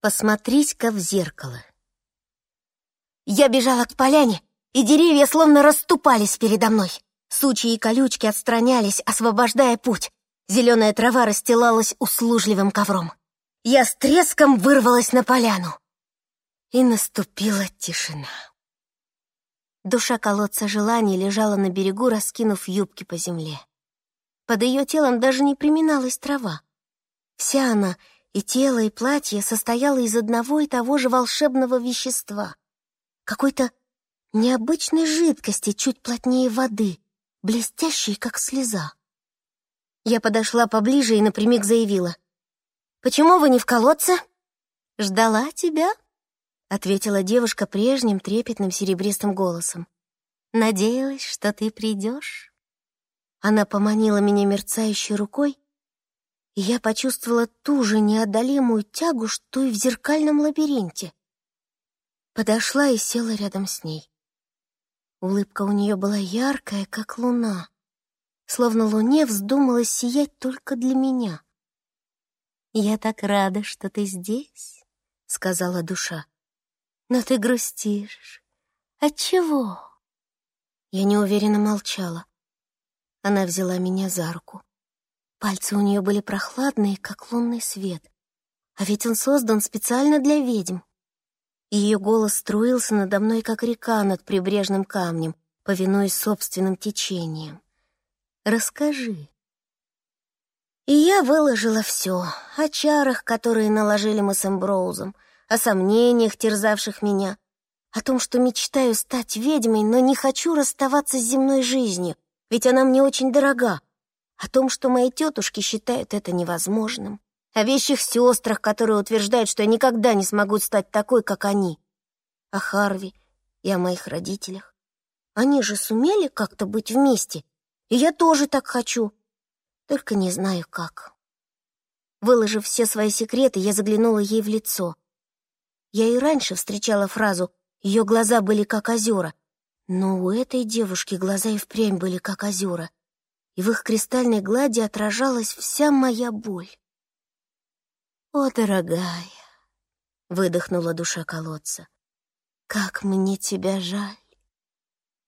Посмотрись-ка в зеркало. Я бежала к поляне, и деревья словно расступались передо мной. Сучьи и колючки отстранялись, освобождая путь. Зеленая трава расстилалась услужливым ковром. Я с треском вырвалась на поляну. И наступила тишина. Душа колодца желаний лежала на берегу, раскинув юбки по земле. Под ее телом даже не приминалась трава. Вся она и тело, и платье состояло из одного и того же волшебного вещества. Какой-то необычной жидкости, чуть плотнее воды, блестящей, как слеза. Я подошла поближе и напрямик заявила. «Почему вы не в колодце?» «Ждала тебя», — ответила девушка прежним трепетным серебристым голосом. «Надеялась, что ты придешь». Она поманила меня мерцающей рукой, и я почувствовала ту же неодолимую тягу, что и в зеркальном лабиринте. Подошла и села рядом с ней. Улыбка у нее была яркая, как луна, словно луне вздумалось сиять только для меня. «Я так рада, что ты здесь», — сказала душа. «Но ты грустишь. Отчего?» Я неуверенно молчала. Она взяла меня за руку. Пальцы у нее были прохладные, как лунный свет. А ведь он создан специально для ведьм. Ее голос струился надо мной, как река над прибрежным камнем, повинуясь собственным течением. «Расскажи». И я выложила все о чарах, которые наложили мы с Эмброузом, о сомнениях, терзавших меня, о том, что мечтаю стать ведьмой, но не хочу расставаться с земной жизнью, ведь она мне очень дорога, о том, что мои тетушки считают это невозможным, о вещих сестрах, которые утверждают, что я никогда не смогу стать такой, как они, о Харви и о моих родителях. Они же сумели как-то быть вместе, и я тоже так хочу, только не знаю как. Выложив все свои секреты, я заглянула ей в лицо. Я и раньше встречала фразу «ее глаза были как озера», но у этой девушки глаза и впрямь были как озера — и в их кристальной глади отражалась вся моя боль. «О, дорогая!» — выдохнула душа колодца. «Как мне тебя жаль!»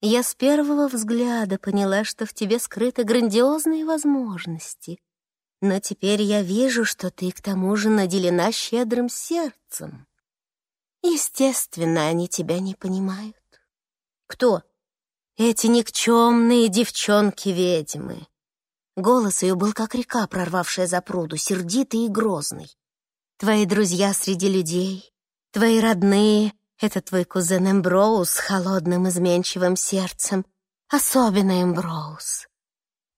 Я с первого взгляда поняла, что в тебе скрыты грандиозные возможности. Но теперь я вижу, что ты к тому же наделена щедрым сердцем. Естественно, они тебя не понимают. Кто? Эти никчемные девчонки-ведьмы. Голос ее был как река, прорвавшая за пруду, сердитый и грозный. Твои друзья среди людей, твои родные — это твой кузен Эмброуз с холодным изменчивым сердцем, особенно Эмброуз.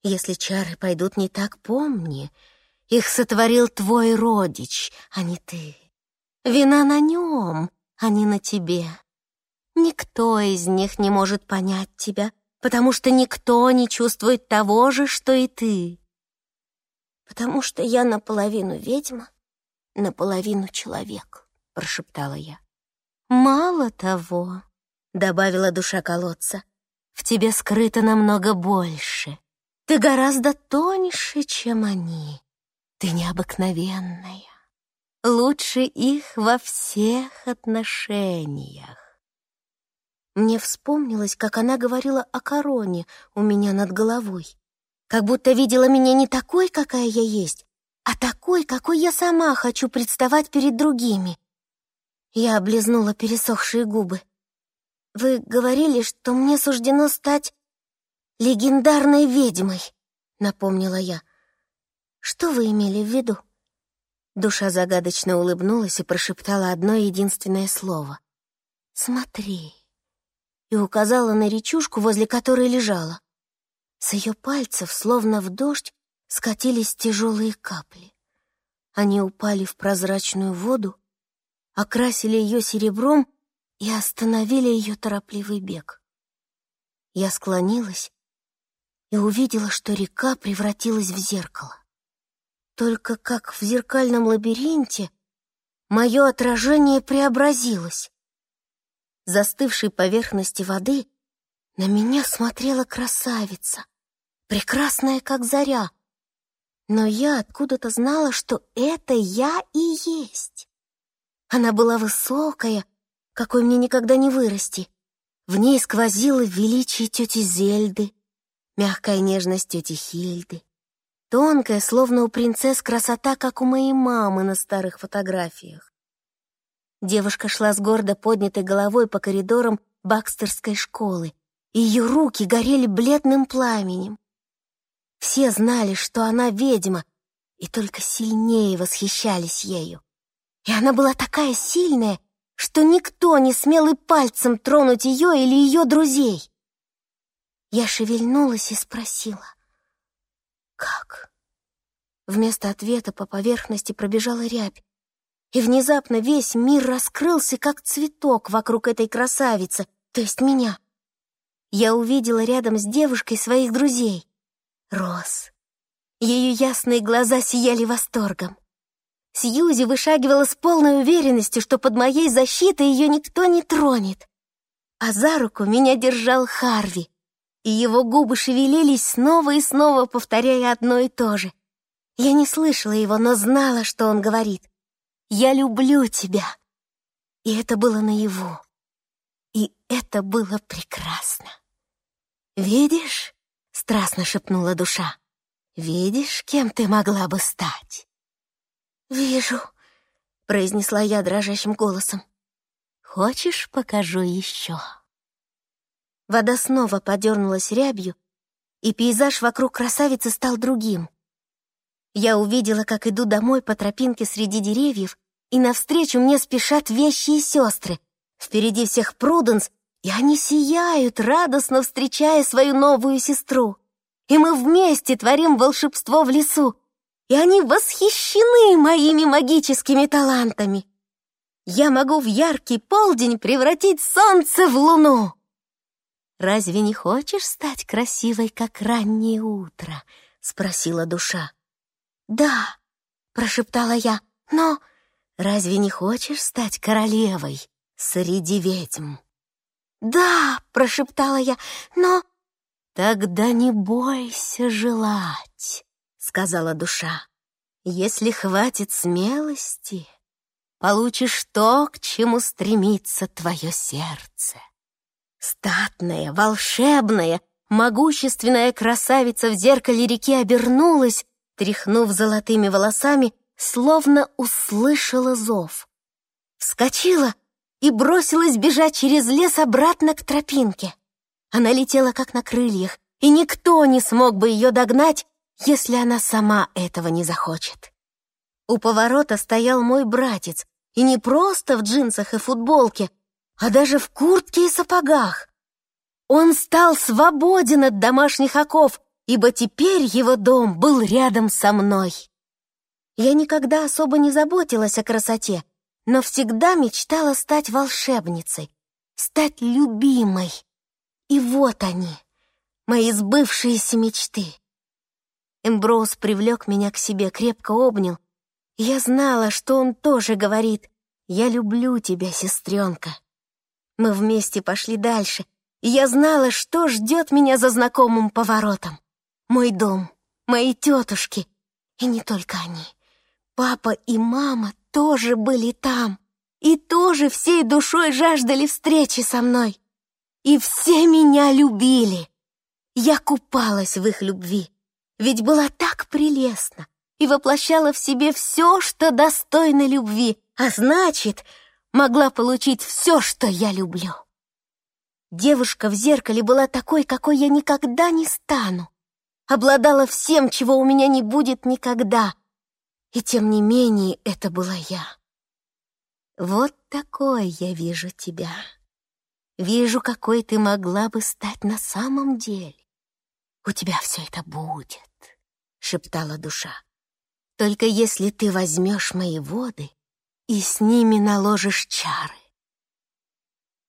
Если чары пойдут не так, помни, их сотворил твой родич, а не ты. Вина на нем, а не на тебе. Никто из них не может понять тебя, потому что никто не чувствует того же, что и ты. Потому что я наполовину ведьма, наполовину человек, прошептала я. Мало того, добавила душа колодца, в тебе скрыто намного больше. Ты гораздо тоньше, чем они. Ты необыкновенная. Лучше их во всех отношениях. Мне вспомнилось, как она говорила о короне у меня над головой. Как будто видела меня не такой, какая я есть, а такой, какой я сама хочу представать перед другими. Я облизнула пересохшие губы. «Вы говорили, что мне суждено стать легендарной ведьмой», — напомнила я. «Что вы имели в виду?» Душа загадочно улыбнулась и прошептала одно единственное слово. «Смотри» и указала на речушку, возле которой лежала. С ее пальцев, словно в дождь, скатились тяжелые капли. Они упали в прозрачную воду, окрасили ее серебром и остановили ее торопливый бег. Я склонилась и увидела, что река превратилась в зеркало. Только как в зеркальном лабиринте мое отражение преобразилось застывшей поверхности воды на меня смотрела красавица, прекрасная, как заря. Но я откуда-то знала, что это я и есть. Она была высокая, какой мне никогда не вырасти. В ней сквозило величие тети Зельды, мягкая нежность тети Хильды, тонкая, словно у принцесс, красота, как у моей мамы на старых фотографиях. Девушка шла с гордо поднятой головой по коридорам Бакстерской школы, ее руки горели бледным пламенем. Все знали, что она ведьма, и только сильнее восхищались ею. И она была такая сильная, что никто не смел и пальцем тронуть ее или ее друзей. Я шевельнулась и спросила, «Как?» Вместо ответа по поверхности пробежала рябь, и внезапно весь мир раскрылся, как цветок вокруг этой красавицы, то есть меня. Я увидела рядом с девушкой своих друзей. Рос. Ее ясные глаза сияли восторгом. Сьюзи вышагивала с полной уверенностью, что под моей защитой ее никто не тронет. А за руку меня держал Харви, и его губы шевелились снова и снова, повторяя одно и то же. Я не слышала его, но знала, что он говорит. «Я люблю тебя». И это было наяву. И это было прекрасно. «Видишь?» — страстно шепнула душа. «Видишь, кем ты могла бы стать?» «Вижу», — произнесла я дрожащим голосом. «Хочешь, покажу еще?» Вода снова подернулась рябью, и пейзаж вокруг красавицы стал другим. Я увидела, как иду домой по тропинке среди деревьев, и навстречу мне спешат вещи и сестры. Впереди всех Пруденс, и они сияют, радостно встречая свою новую сестру. И мы вместе творим волшебство в лесу, и они восхищены моими магическими талантами. Я могу в яркий полдень превратить солнце в луну. «Разве не хочешь стать красивой, как раннее утро?» — спросила душа. «Да», — прошептала я, — «но...» «Разве не хочешь стать королевой среди ведьм?» «Да», — прошептала я, — «но...» «Тогда не бойся желать», сказала душа. «Если хватит смелости, получишь то, к чему стремится твое сердце». Статная, волшебная, могущественная красавица в зеркале реки обернулась, тряхнув золотыми волосами, словно услышала зов. Вскочила и бросилась бежать через лес обратно к тропинке. Она летела как на крыльях, и никто не смог бы ее догнать, если она сама этого не захочет. У поворота стоял мой братец, и не просто в джинсах и футболке, а даже в куртке и сапогах. Он стал свободен от домашних оков, ибо теперь его дом был рядом со мной. Я никогда особо не заботилась о красоте, но всегда мечтала стать волшебницей, стать любимой. И вот они, мои сбывшиеся мечты. Эмброуз привлек меня к себе, крепко обнял. Я знала, что он тоже говорит «Я люблю тебя, сестренка». Мы вместе пошли дальше, и я знала, что ждет меня за знакомым поворотом. Мой дом, мои тетушки, и не только они. Папа и мама тоже были там, и тоже всей душой жаждали встречи со мной. И все меня любили. Я купалась в их любви ведь была так прелестна и воплощала в себе все, что достойно любви, а значит, могла получить все, что я люблю. Девушка в зеркале была такой, какой я никогда не стану. Обладала всем, чего у меня не будет никогда. И тем не менее это была я. Вот такой я вижу тебя. Вижу, какой ты могла бы стать на самом деле. У тебя все это будет шептала душа. «Только если ты возьмешь мои воды и с ними наложишь чары».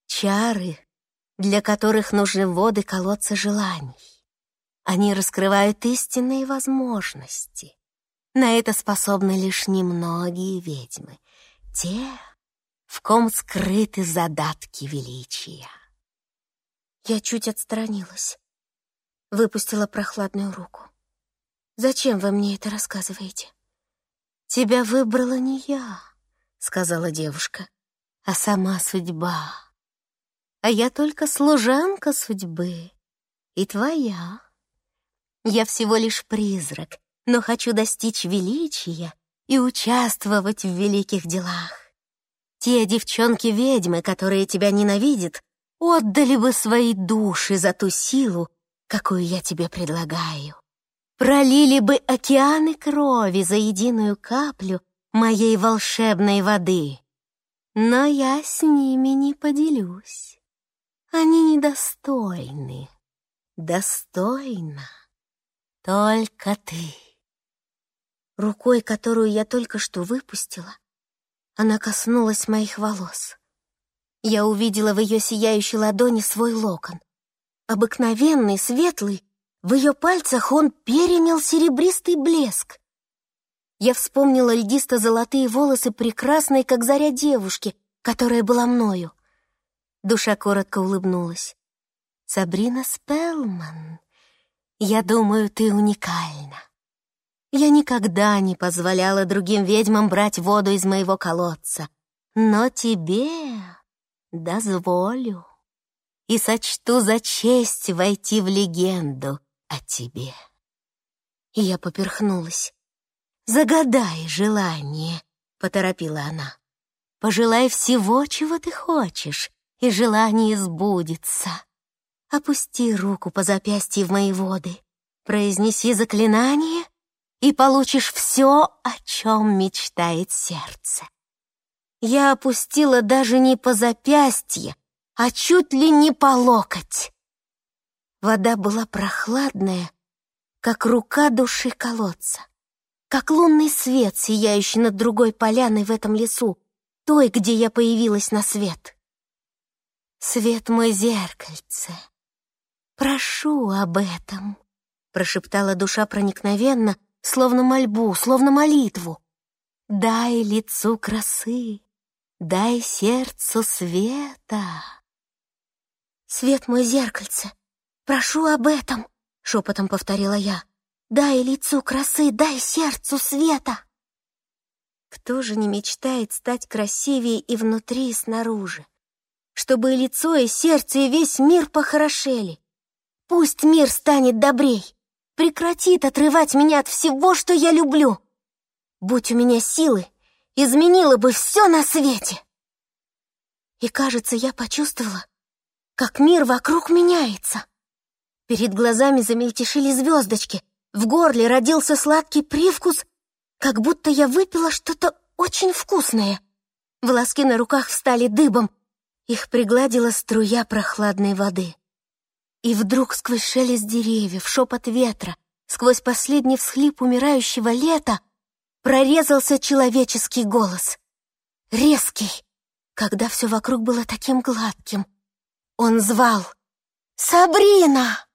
Чары, для которых нужны воды колодца желаний. Они раскрывают истинные возможности. На это способны лишь немногие ведьмы, те, в ком скрыты задатки величия. Я чуть отстранилась, выпустила прохладную руку. Зачем вы мне это рассказываете? Тебя выбрала не я, сказала девушка, — «а сама судьба. А я только служанка судьбы и твоя. Я всего лишь призрак, но хочу достичь величия и участвовать в великих делах. Те девчонки-ведьмы, которые тебя ненавидят, отдали бы свои души за ту силу, какую я тебе предлагаю. Пролили бы океаны крови за единую каплю моей волшебной воды. Но я с ними не поделюсь. Они недостойны. Достойна только ты. Рукой, которую я только что выпустила, она коснулась моих волос. Я увидела в ее сияющей ладони свой локон. Обыкновенный, светлый, в ее пальцах он перенял серебристый блеск. Я вспомнила льдисто-золотые волосы прекрасной, как заря девушки, которая была мною. Душа коротко улыбнулась. «Сабрина Спелман, я думаю, ты уникальна». Я никогда не позволяла другим ведьмам брать воду из моего колодца. Но тебе дозволю и сочту за честь войти в легенду о тебе. Я поперхнулась. «Загадай желание», — поторопила она. «Пожелай всего, чего ты хочешь, и желание сбудется. Опусти руку по запястью в мои воды, произнеси заклинание — и получишь все, о чем мечтает сердце. Я опустила даже не по запястье, а чуть ли не по локоть. Вода была прохладная, как рука души колодца, как лунный свет, сияющий над другой поляной в этом лесу, той, где я появилась на свет. Свет мой зеркальце, прошу об этом, прошептала душа проникновенно, словно мольбу, словно молитву. Дай лицу красы, дай сердцу света. Свет мой зеркальце, прошу об этом, шепотом повторила я. Дай лицу красы, дай сердцу света. Кто же не мечтает стать красивее и внутри, и снаружи? Чтобы и лицо, и сердце, и весь мир похорошели. Пусть мир станет добрей, прекратит отрывать меня от всего, что я люблю. Будь у меня силы, изменила бы все на свете. И, кажется, я почувствовала, как мир вокруг меняется. Перед глазами замельтешили звездочки, в горле родился сладкий привкус, как будто я выпила что-то очень вкусное. Волоски на руках встали дыбом, их пригладила струя прохладной воды. И вдруг сквозь шелест деревьев, шепот ветра, сквозь последний всхлип умирающего лета прорезался человеческий голос. Резкий, когда все вокруг было таким гладким. Он звал «Сабрина!»